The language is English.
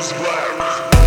this.